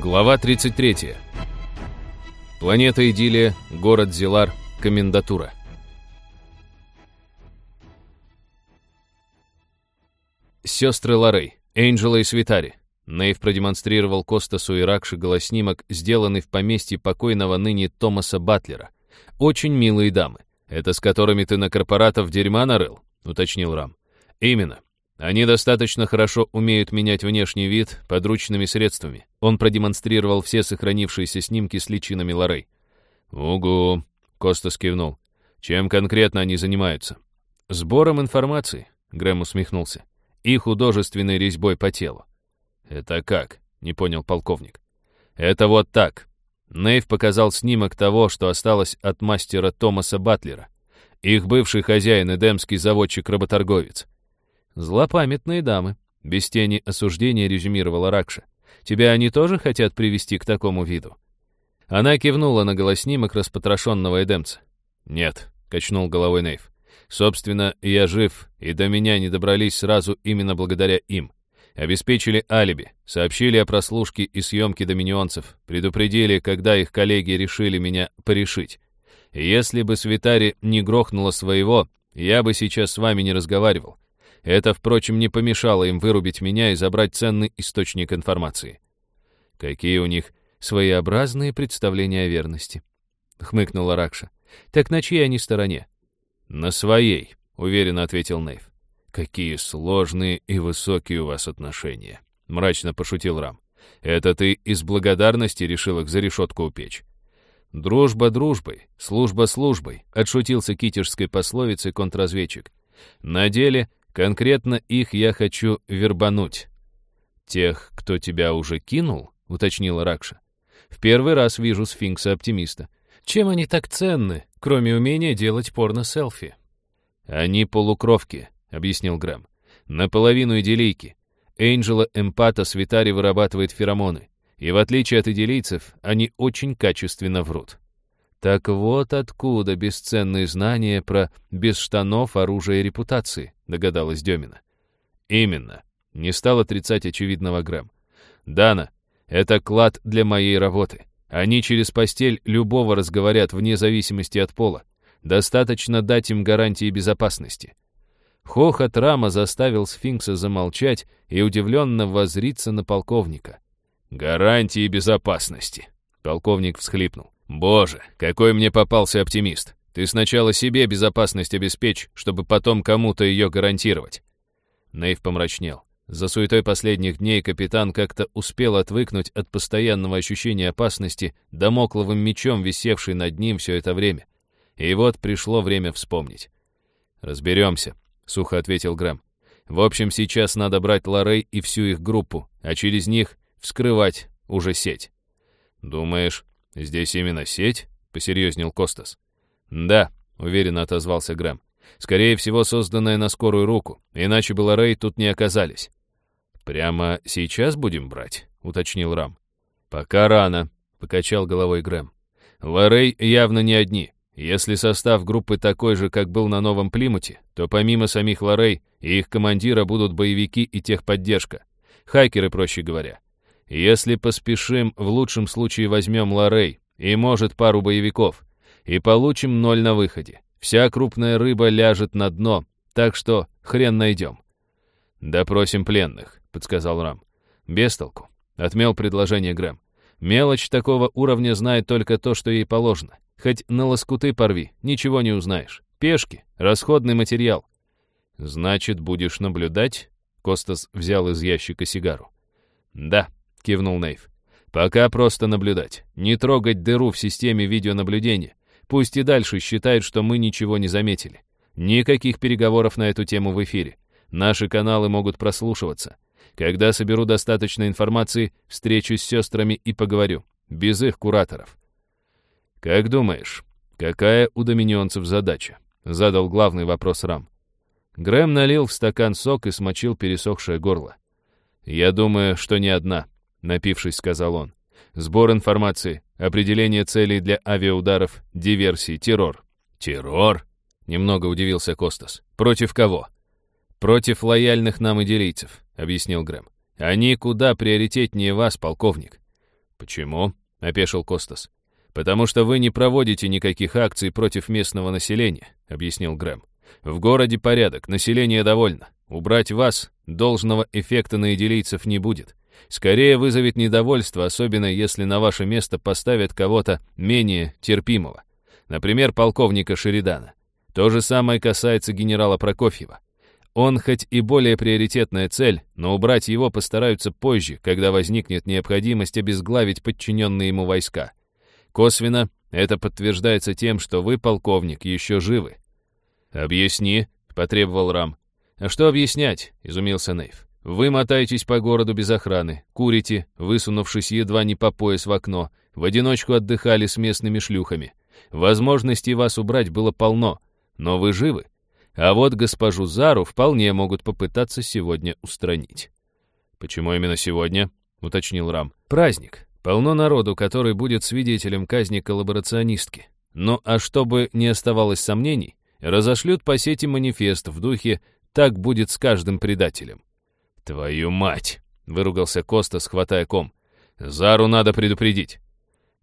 Глава 33. Планета Идиллия, город Зилар, комендатура. Сестры Лорей, Энджела и Свитари. Нейв продемонстрировал Костасу и Ракши голоснимок, сделанный в поместье покойного ныне Томаса Батлера. Очень милые дамы. Это с которыми ты на корпоратов дерьма нарыл? Уточнил Рам. Именно. Они достаточно хорошо умеют менять внешний вид подручными средствами. Он продемонстрировал все сохранившиеся снимки с личинами Лорей. «Угу», — Костас кивнул. «Чем конкретно они занимаются?» «Сбором информации», — Грэм усмехнулся. «И художественной резьбой по телу». «Это как?» — не понял полковник. «Это вот так». Нейв показал снимок того, что осталось от мастера Томаса Батлера. Их бывший хозяин, эдемский заводчик-работорговец. «Злопамятные дамы», — без тени осуждения резюмировала Ракша. «Тебя они тоже хотят привести к такому виду?» Она кивнула на голоснимок распотрошенного эдемца. «Нет», — качнул головой Нейв. «Собственно, я жив, и до меня не добрались сразу именно благодаря им. Обеспечили алиби, сообщили о прослушке и съемке доминионцев, предупредили, когда их коллеги решили меня порешить. если бы Свитари не грохнула своего, я бы сейчас с вами не разговаривал. Это, впрочем, не помешало им вырубить меня и забрать ценный источник информации. Какие у них своеобразные представления о верности. Хмыкнула Ракша. Так на чьей они стороне? На своей, уверенно ответил Нейв. Какие сложные и высокие у вас отношения, мрачно пошутил Рам. Это ты из благодарности решил их за решетку упечь. «Дружба дружбой, служба службой», — отшутился китежской пословицей контрразведчик. «На деле Конкретно их я хочу вербануть. Тех, кто тебя уже кинул, уточнила Ракша. В первый раз вижу сфинкса-оптимиста. Чем они так ценны, кроме умения делать порно-селфи? Они полукровки, объяснил Грэм. Наполовину идиллийки. Энджела Эмпата с Витари вырабатывает феромоны. И в отличие от идиллийцев, они очень качественно врут. Так вот откуда бесценные знания про без штанов оружие и репутации, догадалась Демина. Именно. Не стал отрицать очевидного Грэм. Дана, это клад для моей работы. Они через постель любого разговорят вне зависимости от пола. Достаточно дать им гарантии безопасности. Хохот Рама заставил сфинкса замолчать и удивленно воззриться на полковника. «Гарантии безопасности», — полковник всхлипнул. «Боже, какой мне попался оптимист! Ты сначала себе безопасность обеспечь, чтобы потом кому-то ее гарантировать». Нейв помрачнел. За суетой последних дней капитан как-то успел отвыкнуть от постоянного ощущения опасности, домокловым мечом, висевший над ним все это время. И вот пришло время вспомнить. «Разберемся», — сухо ответил Грэм. «В общем, сейчас надо брать Лорей и всю их группу, а через них вскрывать уже сеть». «Думаешь, «Здесь именно сеть?» — посерьезнел Костас. «Да», — уверенно отозвался Грэм. «Скорее всего, созданная на скорую руку, иначе бы Лорей тут не оказались». «Прямо сейчас будем брать?» — уточнил Рам. «Пока рано», — покачал головой Грэм. «Лорей явно не одни. Если состав группы такой же, как был на Новом Плимуте, то помимо самих Лорей и их командира будут боевики и техподдержка. Хайкеры, проще говоря. Если поспешим, в лучшем случае возьмем Лорей и, может, пару боевиков. И получим ноль на выходе. Вся крупная рыба ляжет на дно, так что хрен найдем. «Допросим пленных», — подсказал Рам. «Без толку», — отмел предложение Грэм. «Мелочь такого уровня знает только то, что ей положено. Хоть на лоскуты порви, ничего не узнаешь. Пешки, расходный материал». «Значит, будешь наблюдать?» Костас взял из ящика сигару. «Да», — кивнул Нейв. «Пока просто наблюдать. Не трогать дыру в системе видеонаблюдения. Пусть и дальше считают, что мы ничего не заметили. Никаких переговоров на эту тему в эфире. Наши каналы могут прослушиваться. Когда соберу достаточно информации, встречусь с сестрами и поговорю. Без их кураторов». «Как думаешь, какая у доминионцев задача?» — задал главный вопрос Рам. Грэм налил в стакан сок и смочил пересохшее горло. «Я думаю, что не одна», — напившись, сказал он. «Сбор информации, определение целей для авиаударов, диверсий, террор». «Террор?» — немного удивился Костас. «Против кого?» «Против лояльных нам идилийцев», — объяснил Грэм. «Они куда приоритетнее вас, полковник». «Почему?» — опешил Костас. «Потому что вы не проводите никаких акций против местного населения», — объяснил Грэм. «В городе порядок, население довольно. Убрать вас должного эффекта на идилийцев не будет. Скорее вызовет недовольство, особенно если на ваше место поставят кого-то менее терпимого. Например, полковника Шеридана. То же самое касается генерала Прокофьева. Он хоть и более приоритетная цель, но убрать его постараются позже, когда возникнет необходимость обезглавить подчиненные ему войска. Косвенно это подтверждается тем, что вы, полковник, еще живы. «Объясни», — потребовал Рам. «А что объяснять?» — изумился Нейв. «Вы мотаетесь по городу без охраны, курите, высунувшись едва не по пояс в окно, в одиночку отдыхали с местными шлюхами. Возможностей вас убрать было полно, но вы живы. А вот госпожу Зару вполне могут попытаться сегодня устранить». «Почему именно сегодня?» — уточнил Рам. «Праздник. Полно народу, который будет свидетелем казни коллаборационистки. Ну а чтобы не оставалось сомнений, разошлют по сети манифест в духе «Так будет с каждым предателем». «Твою мать!» — выругался Коста, схватая ком. «Зару надо предупредить».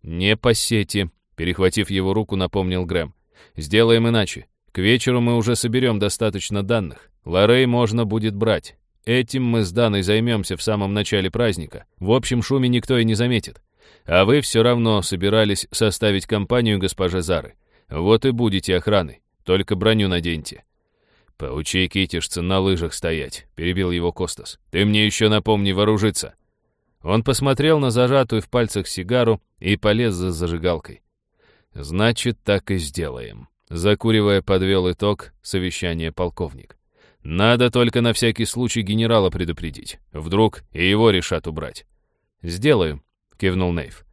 «Не по сети», — перехватив его руку, напомнил Грэм. «Сделаем иначе. К вечеру мы уже соберем достаточно данных. Лорей можно будет брать. Этим мы с Даной займемся в самом начале праздника. В общем шуме никто и не заметит. А вы все равно собирались составить компанию госпоже Зары. Вот и будете охраной. Только броню наденьте». «Поучи китишца на лыжах стоять», — перебил его Костас. «Ты мне еще напомни вооружиться». Он посмотрел на зажатую в пальцах сигару и полез за зажигалкой. «Значит, так и сделаем», — закуривая, подвел итог совещания полковник. «Надо только на всякий случай генерала предупредить. Вдруг и его решат убрать». «Сделаю», — кивнул Нейв.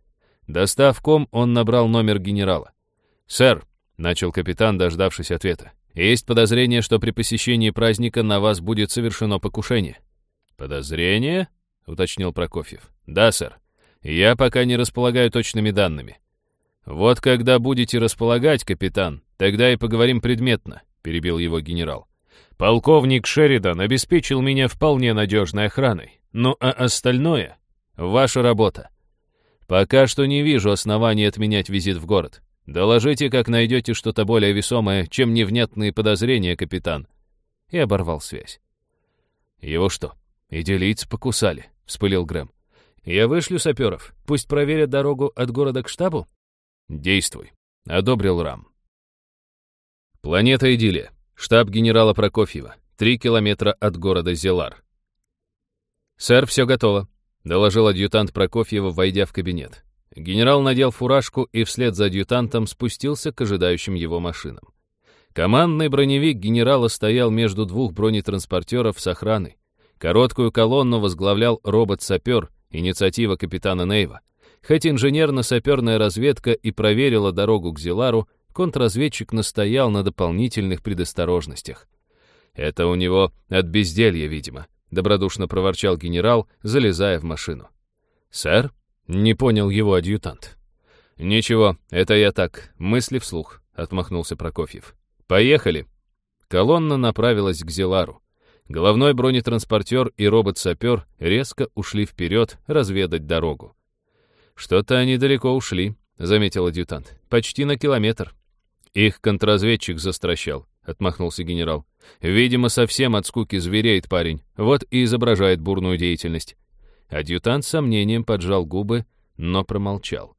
Достав ком, он набрал номер генерала. «Сэр», — начал капитан, дождавшись ответа, есть подозрение, что при посещении праздника на вас будет совершено покушение». «Подозрение?» — уточнил Прокофьев. «Да, сэр. Я пока не располагаю точными данными». «Вот когда будете располагать, капитан, тогда и поговорим предметно», — перебил его генерал. «Полковник Шеридан обеспечил меня вполне надежной охраной. Ну а остальное — ваша работа. Пока что не вижу оснований отменять визит в город. «Доложите, как найдете что-то более весомое, чем невнятные подозрения, капитан». И оборвал связь. «Его что, идиллийцы покусали?» — вспылил Грэм. «Я вышлю саперов. Пусть проверят дорогу от города к штабу?» «Действуй», — одобрил Рам. Планета Идиллия. Штаб генерала Прокофьева. Три километра от города Зелар. «Сэр, все готово», — доложил адъютант Прокофьева, войдя в кабинет. Генерал надел фуражку и вслед за адъютантом спустился к ожидающим его машинам. Командный броневик генерала стоял между двух бронетранспортеров с охраной. Короткую колонну возглавлял робот-сапер, инициатива капитана Нейва. Хоть инженерно-саперная разведка и проверила дорогу к Зилару, контрразведчик настоял на дополнительных предосторожностях. «Это у него от безделья, видимо», — добродушно проворчал генерал, залезая в машину. «Сэр?» Не понял его адъютант. «Ничего, это я так, мысли вслух», — отмахнулся Прокофьев. «Поехали». Колонна направилась к Зелару. Головной бронетранспортер и робот-сапер резко ушли вперед разведать дорогу. «Что-то они далеко ушли», — заметил адъютант. «Почти на километр». «Их контрразведчик застращал», — отмахнулся генерал. «Видимо, совсем от скуки звереет парень, вот и изображает бурную деятельность. Адъютант с сомнением поджал губы, но промолчал.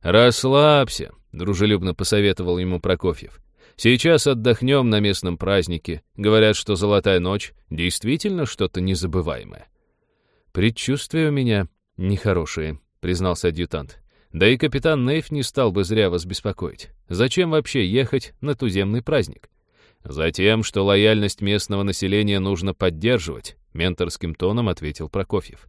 «Расслабься», — дружелюбно посоветовал ему Прокофьев. «Сейчас отдохнем на местном празднике. Говорят, что золотая ночь действительно что-то незабываемое». «Предчувствия у меня нехорошие», — признался адъютант. «Да и капитан Нейф не стал бы зря вас беспокоить. Зачем вообще ехать на туземный праздник?» «Затем, что лояльность местного населения нужно поддерживать», — менторским тоном ответил Прокофьев.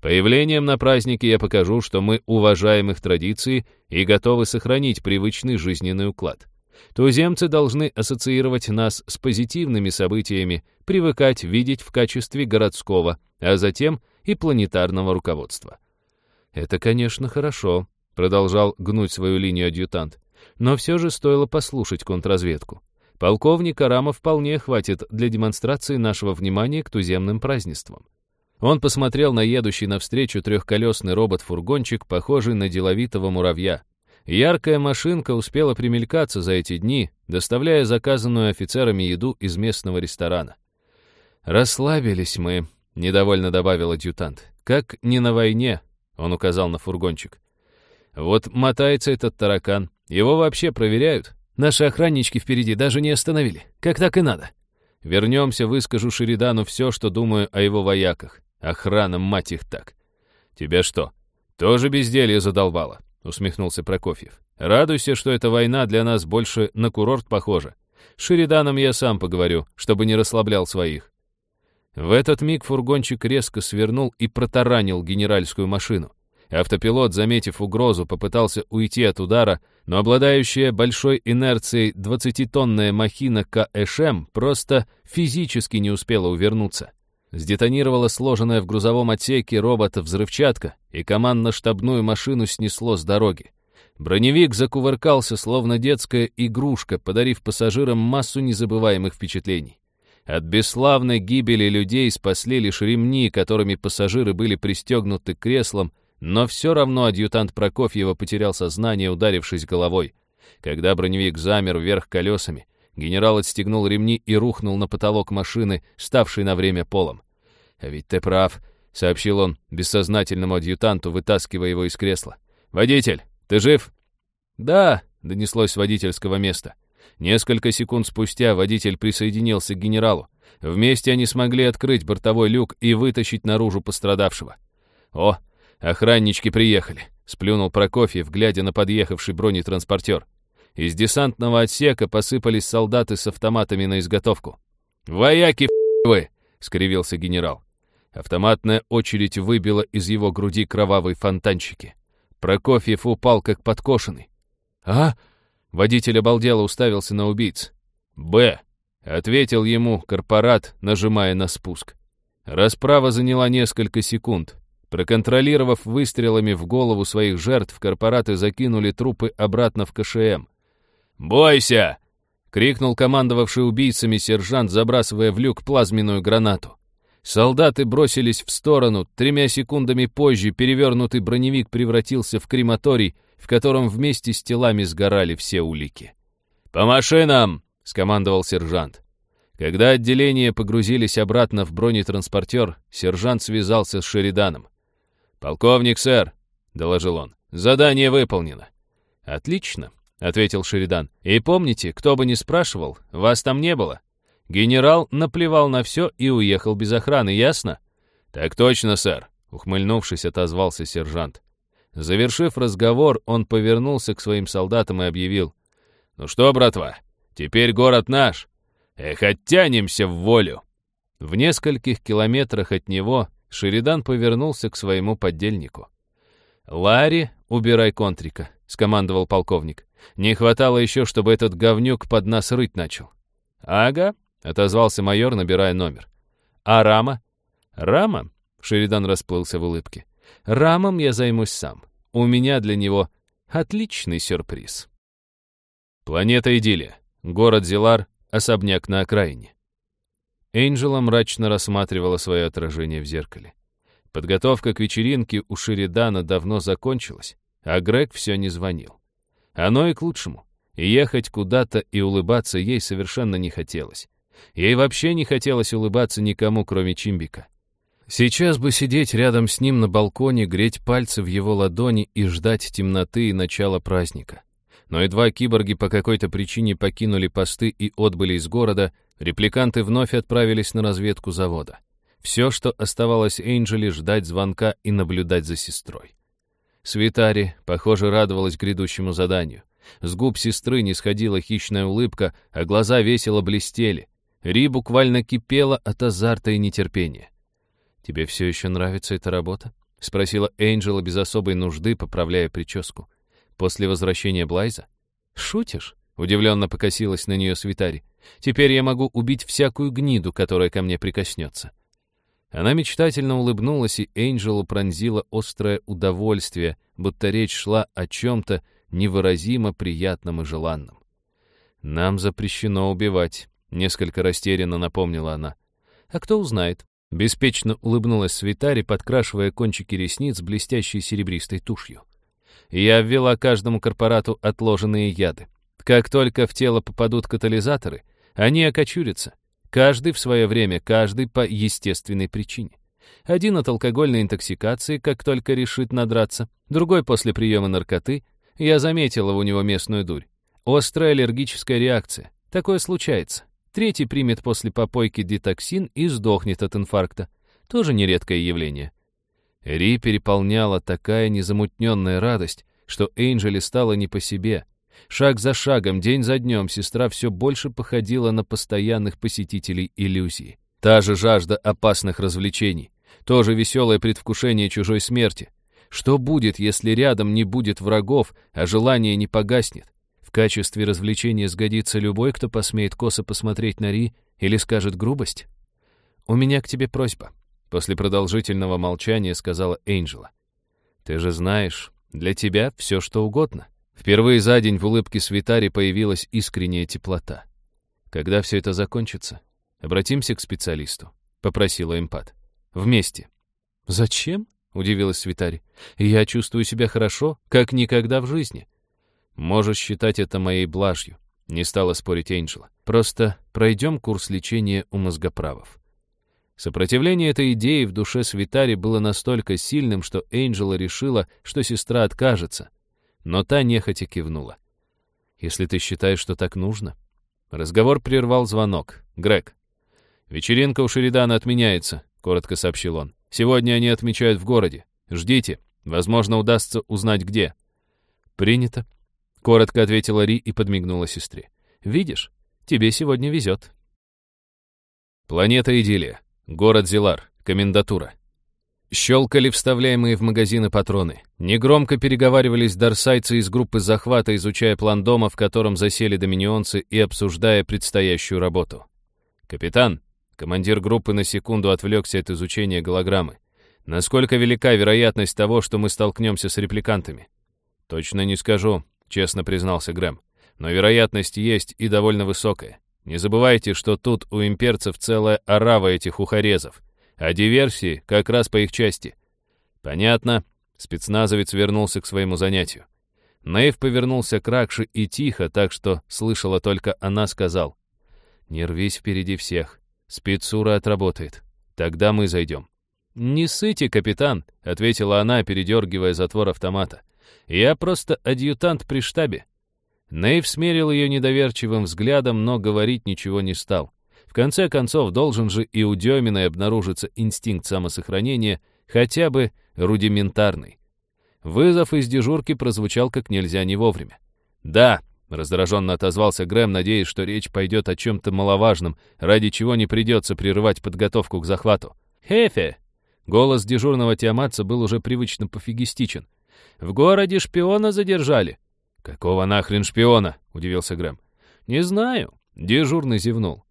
Появлением на празднике я покажу, что мы уважаем их традиции и готовы сохранить привычный жизненный уклад. Туземцы должны ассоциировать нас с позитивными событиями, привыкать видеть в качестве городского, а затем и планетарного руководства. «Это, конечно, хорошо», — продолжал гнуть свою линию адъютант, «но все же стоило послушать контрразведку. Полковник Арама вполне хватит для демонстрации нашего внимания к туземным празднествам. Он посмотрел на едущий навстречу трехколесный робот-фургончик, похожий на деловитого муравья. Яркая машинка успела примелькаться за эти дни, доставляя заказанную офицерами еду из местного ресторана. «Расслабились мы», — недовольно добавил адъютант. «Как не на войне», — он указал на фургончик. «Вот мотается этот таракан. Его вообще проверяют. Наши охраннички впереди даже не остановили. Как так и надо. Вернемся, выскажу Шеридану все, что думаю о его вояках. Охрана, мать их так. Тебя что, тоже безделье задолбало? Усмехнулся Прокофьев. Радуйся, что эта война для нас больше на курорт похожа. С Шериданом я сам поговорю, чтобы не расслаблял своих. В этот миг фургончик резко свернул и протаранил генеральскую машину. Автопилот, заметив угрозу, попытался уйти от удара, но обладающая большой инерцией 20-тонная махина КШМ просто физически не успела увернуться. Сдетонировала сложенная в грузовом отсеке робота взрывчатка, и командно-штабную машину снесло с дороги. Броневик закувыркался, словно детская игрушка, подарив пассажирам массу незабываемых впечатлений. От бесславной гибели людей спасли лишь ремни, которыми пассажиры были пристегнуты к креслам, но все равно адъютант Прокофьева потерял сознание, ударившись головой. Когда броневик замер вверх колесами, генерал отстегнул ремни и рухнул на потолок машины, ставший на время полом. «А ведь ты прав», — сообщил он бессознательному адъютанту, вытаскивая его из кресла. «Водитель, ты жив?» «Да», — донеслось с водительского места. Несколько секунд спустя водитель присоединился к генералу. Вместе они смогли открыть бортовой люк и вытащить наружу пострадавшего. «О, «Охраннички приехали», — сплюнул Прокофьев, глядя на подъехавший бронетранспортер. Из десантного отсека посыпались солдаты с автоматами на изготовку. «Вояки вы!» — скривился генерал. Автоматная очередь выбила из его груди кровавые фонтанчики. Прокофьев упал, как подкошенный. «А?» — водитель обалдело уставился на убийц. «Б!» — ответил ему корпорат, нажимая на спуск. Расправа заняла несколько секунд. Проконтролировав выстрелами в голову своих жертв, корпораты закинули трупы обратно в КШМ. «Бойся!» — крикнул командовавший убийцами сержант, забрасывая в люк плазменную гранату. Солдаты бросились в сторону. Тремя секундами позже перевернутый броневик превратился в крематорий, в котором вместе с телами сгорали все улики. «По машинам!» — скомандовал сержант. Когда отделение погрузились обратно в бронетранспортер, сержант связался с Шериданом. «Полковник, сэр», — доложил он, — «задание выполнено». «Отлично», — ответил Шеридан. «И помните, кто бы ни спрашивал, вас там не было. Генерал наплевал на все и уехал без охраны, ясно?» «Так точно, сэр», — ухмыльнувшись, отозвался сержант. Завершив разговор, он повернулся к своим солдатам и объявил. «Ну что, братва, теперь город наш. Эх, оттянемся в волю». В нескольких километрах от него Шеридан повернулся к своему поддельнику. «Ларри, убирай контрика», — скомандовал полковник. «Не хватало еще, чтобы этот говнюк под нас рыть начал». «Ага», — отозвался майор, набирая номер. «А Рама?» «Рама?» — Шеридан расплылся в улыбке. «Рамом я займусь сам. У меня для него отличный сюрприз». Планета Идиллия. Город Зилар. Особняк на окраине. Энджела мрачно рассматривала свое отражение в зеркале. Подготовка к вечеринке у Шеридана давно закончилась, а Грег все не звонил. Оно и к лучшему. ехать куда-то и улыбаться ей совершенно не хотелось. Ей вообще не хотелось улыбаться никому, кроме Чимбика. Сейчас бы сидеть рядом с ним на балконе, греть пальцы в его ладони и ждать темноты и начала праздника. Но едва киборги по какой-то причине покинули посты и отбыли из города, Репликанты вновь отправились на разведку завода. Все, что оставалось Эйнджели, ждать звонка и наблюдать за сестрой. Свитари, похоже, радовалась грядущему заданию. С губ сестры не сходила хищная улыбка, а глаза весело блестели. Ри буквально кипела от азарта и нетерпения. «Тебе все еще нравится эта работа?» — спросила Эйнджела без особой нужды, поправляя прическу. «После возвращения Блайза?» «Шутишь?» — удивленно покосилась на нее Свитари. Теперь я могу убить всякую гниду, которая ко мне прикоснется. Она мечтательно улыбнулась, и Энджелу пронзило острое удовольствие, будто речь шла о чем-то невыразимо приятном и желанном. «Нам запрещено убивать», — несколько растерянно напомнила она. «А кто узнает? Беспечно улыбнулась Свитари, подкрашивая кончики ресниц блестящей серебристой тушью. Я ввела каждому корпорату отложенные яды. Как только в тело попадут катализаторы, они окочурятся. Каждый в свое время, каждый по естественной причине. Один от алкогольной интоксикации, как только решит надраться, другой после приема наркоты. Я заметила у него местную дурь. Острая аллергическая реакция. Такое случается. Третий примет после попойки детоксин и сдохнет от инфаркта. Тоже нередкое явление. Ри переполняла такая незамутненная радость, что Эйнджели стало не по себе. Шаг за шагом, день за днем, сестра все больше походила на постоянных посетителей иллюзии. Та же жажда опасных развлечений, то же веселое предвкушение чужой смерти. Что будет, если рядом не будет врагов, а желание не погаснет? В качестве развлечения сгодится любой, кто посмеет косо посмотреть на Ри или скажет грубость. «У меня к тебе просьба», — после продолжительного молчания сказала Эйнджела. «Ты же знаешь, для тебя все что угодно». Впервые за день в улыбке Свитари появилась искренняя теплота. «Когда все это закончится, обратимся к специалисту», — попросила эмпат. «Вместе». «Зачем?» — удивилась Свитари. «Я чувствую себя хорошо, как никогда в жизни». Можешь считать это моей блажью. Не стала спорить Энджела. Просто пройдем курс лечения у мозгоправов. Сопротивление этой идеи в душе Свитари было настолько сильным, что Энджела решила, что сестра откажется. Но та нехотя кивнула. «Если ты считаешь, что так нужно...» Разговор прервал звонок. «Грег». «Вечеринка у Шеридана отменяется», — коротко сообщил он. «Сегодня они отмечают в городе. Ждите. Возможно, удастся узнать, где». «Принято», Коротко ответила Ри и подмигнула сестре. «Видишь, тебе сегодня везет». Планета Идиллия. Город Зилар. Комендатура. Щелкали вставляемые в магазины патроны. Негромко переговаривались дарсайцы из группы захвата, изучая план дома, в котором засели доминионцы и обсуждая предстоящую работу. «Капитан», командир группы на секунду отвлекся от изучения голограммы. «Насколько велика вероятность того, что мы столкнемся с репликантами?» «Точно не скажу. — честно признался Грэм. «Но вероятность есть и довольно высокая. Не забывайте, что тут у имперцев целая орава этих ухорезов, а диверсии как раз по их части». «Понятно». Спецназовец вернулся к своему занятию. Наив повернулся к Ракше и тихо, так что слышала только она, сказал. «Не рвись впереди всех. Спецура отработает. Тогда мы зайдем». «Не сыте, капитан», — ответила она, передергивая затвор автомата. Я просто адъютант при штабе». Нейв смерил ее недоверчивым взглядом, но говорить ничего не стал. В конце концов, должен же и у Деминой обнаружиться инстинкт самосохранения, хотя бы рудиментарный. Вызов из дежурки прозвучал как нельзя не вовремя. «Да», — раздраженно отозвался Грэм, надеясь, что речь пойдет о чем-то маловажном, ради чего не придется прерывать подготовку к захвату. «Хефе!» Голос дежурного тиаматца был уже привычно пофигистичен. В городе шпиона задержали». «Какого нахрен шпиона?» — удивился Грэм. «Не знаю». Дежурный зевнул.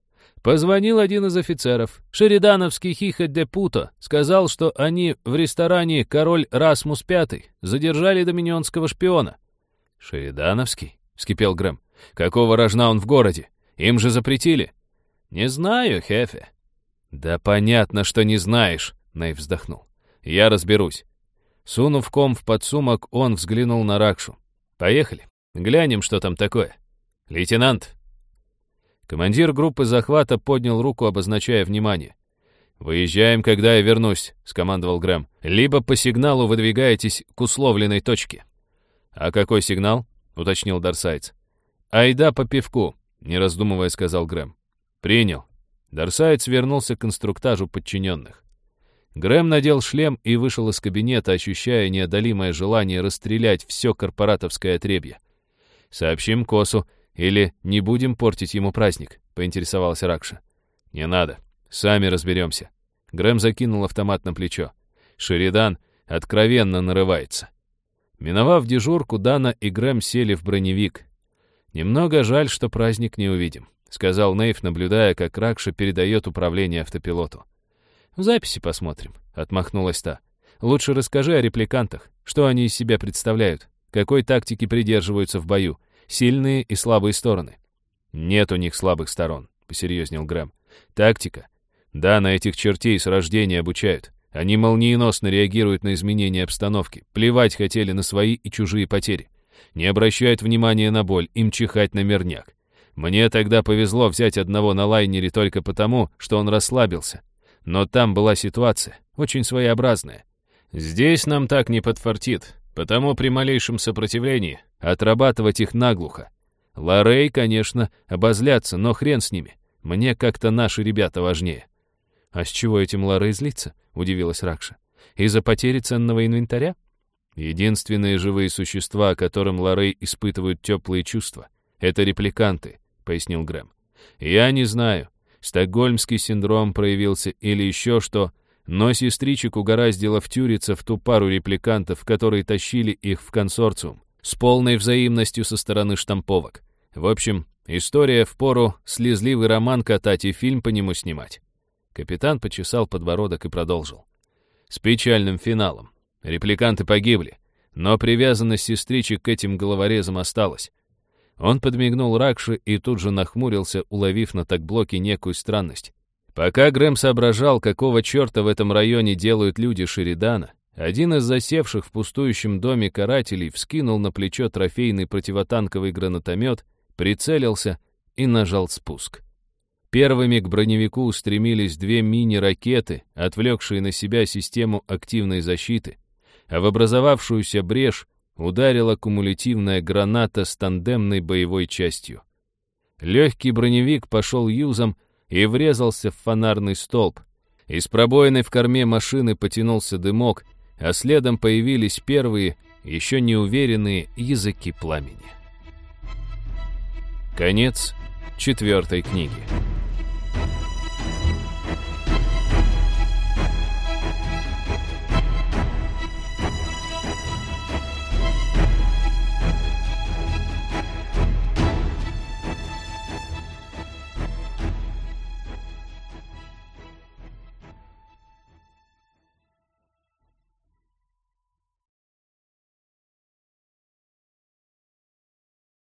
Позвонил один из офицеров, шеридановский Хиха де Путо, сказал, что они в ресторане «Король Расмус Пятый» задержали доминионского шпиона. «Шеридановский?» — вскипел Грэм. «Какого рожна он в городе? Им же запретили». «Не знаю, Хефе». «Да понятно, что не знаешь», — Найв вздохнул. «Я разберусь. Сунув ком в подсумок, он взглянул на Ракшу. «Поехали. Глянем, что там такое. Лейтенант!» Командир группы захвата поднял руку, обозначая внимание. «Выезжаем, когда я вернусь», — скомандовал Грэм. «Либо по сигналу выдвигаетесь к условленной точке». «А какой сигнал?» — уточнил Дарсайц. «Айда по пивку», — не раздумывая сказал Грэм. «Принял». Дарсайц вернулся к инструктажу подчиненных. Грэм надел шлем и вышел из кабинета, ощущая неодолимое желание расстрелять все корпоратовское отребье. «Сообщим Косу, или не будем портить ему праздник», — поинтересовался Ракша. «Не надо, сами разберемся». Грэм закинул автомат на плечо. Шеридан откровенно нарывается. Миновав дежурку, Дана и Грэм сели в броневик. «Немного жаль, что праздник не увидим», — сказал Нейв, наблюдая, как Ракша передает управление автопилоту. «В записи посмотрим», — отмахнулась та. «Лучше расскажи о репликантах. Что они из себя представляют? Какой тактики придерживаются в бою? Сильные и слабые стороны?» «Нет у них слабых сторон», — посерьезнел Грэм. «Тактика. Да, на этих чертей с рождения обучают. Они молниеносно реагируют на изменения обстановки. Плевать хотели на свои и чужие потери. Не обращают внимания на боль, им чихать на мирняк. Мне тогда повезло взять одного на лайнере только потому, что он расслабился. Но там была ситуация, очень своеобразная. Здесь нам так не подфартит, потому при малейшем сопротивлении отрабатывать их наглухо. Лорей, конечно, обозлятся, но хрен с ними. Мне как-то наши ребята важнее. «А с чего этим Лорей злится?» — удивилась Ракша. «Из-за потери ценного инвентаря?» «Единственные живые существа, которым Лорей испытывают теплые чувства, это репликанты», — пояснил Грэм. «Я не знаю, стокгольмский синдром проявился или еще что, но сестричек угораздило втюриться в ту пару репликантов, которые тащили их в консорциум, с полной взаимностью со стороны штамповок. В общем, история в пору слезливый роман катать и фильм по нему снимать. Капитан почесал подбородок и продолжил. С печальным финалом. Репликанты погибли, но привязанность сестричек к этим головорезам осталась. Он подмигнул Ракши и тут же нахмурился, уловив на такблоке некую странность. Пока Грэм соображал, какого черта в этом районе делают люди Шеридана, один из засевших в пустующем доме карателей вскинул на плечо трофейный противотанковый гранатомет, прицелился и нажал спуск. Первыми к броневику устремились две мини-ракеты, отвлекшие на себя систему активной защиты, а в образовавшуюся брешь ударила кумулятивная граната с тандемной боевой частью. Легкий броневик пошел юзом, и врезался в фонарный столб. Из пробоины в корме машины потянулся дымок, а следом появились первые, еще неуверенные языки пламени. Конец четвертой книги.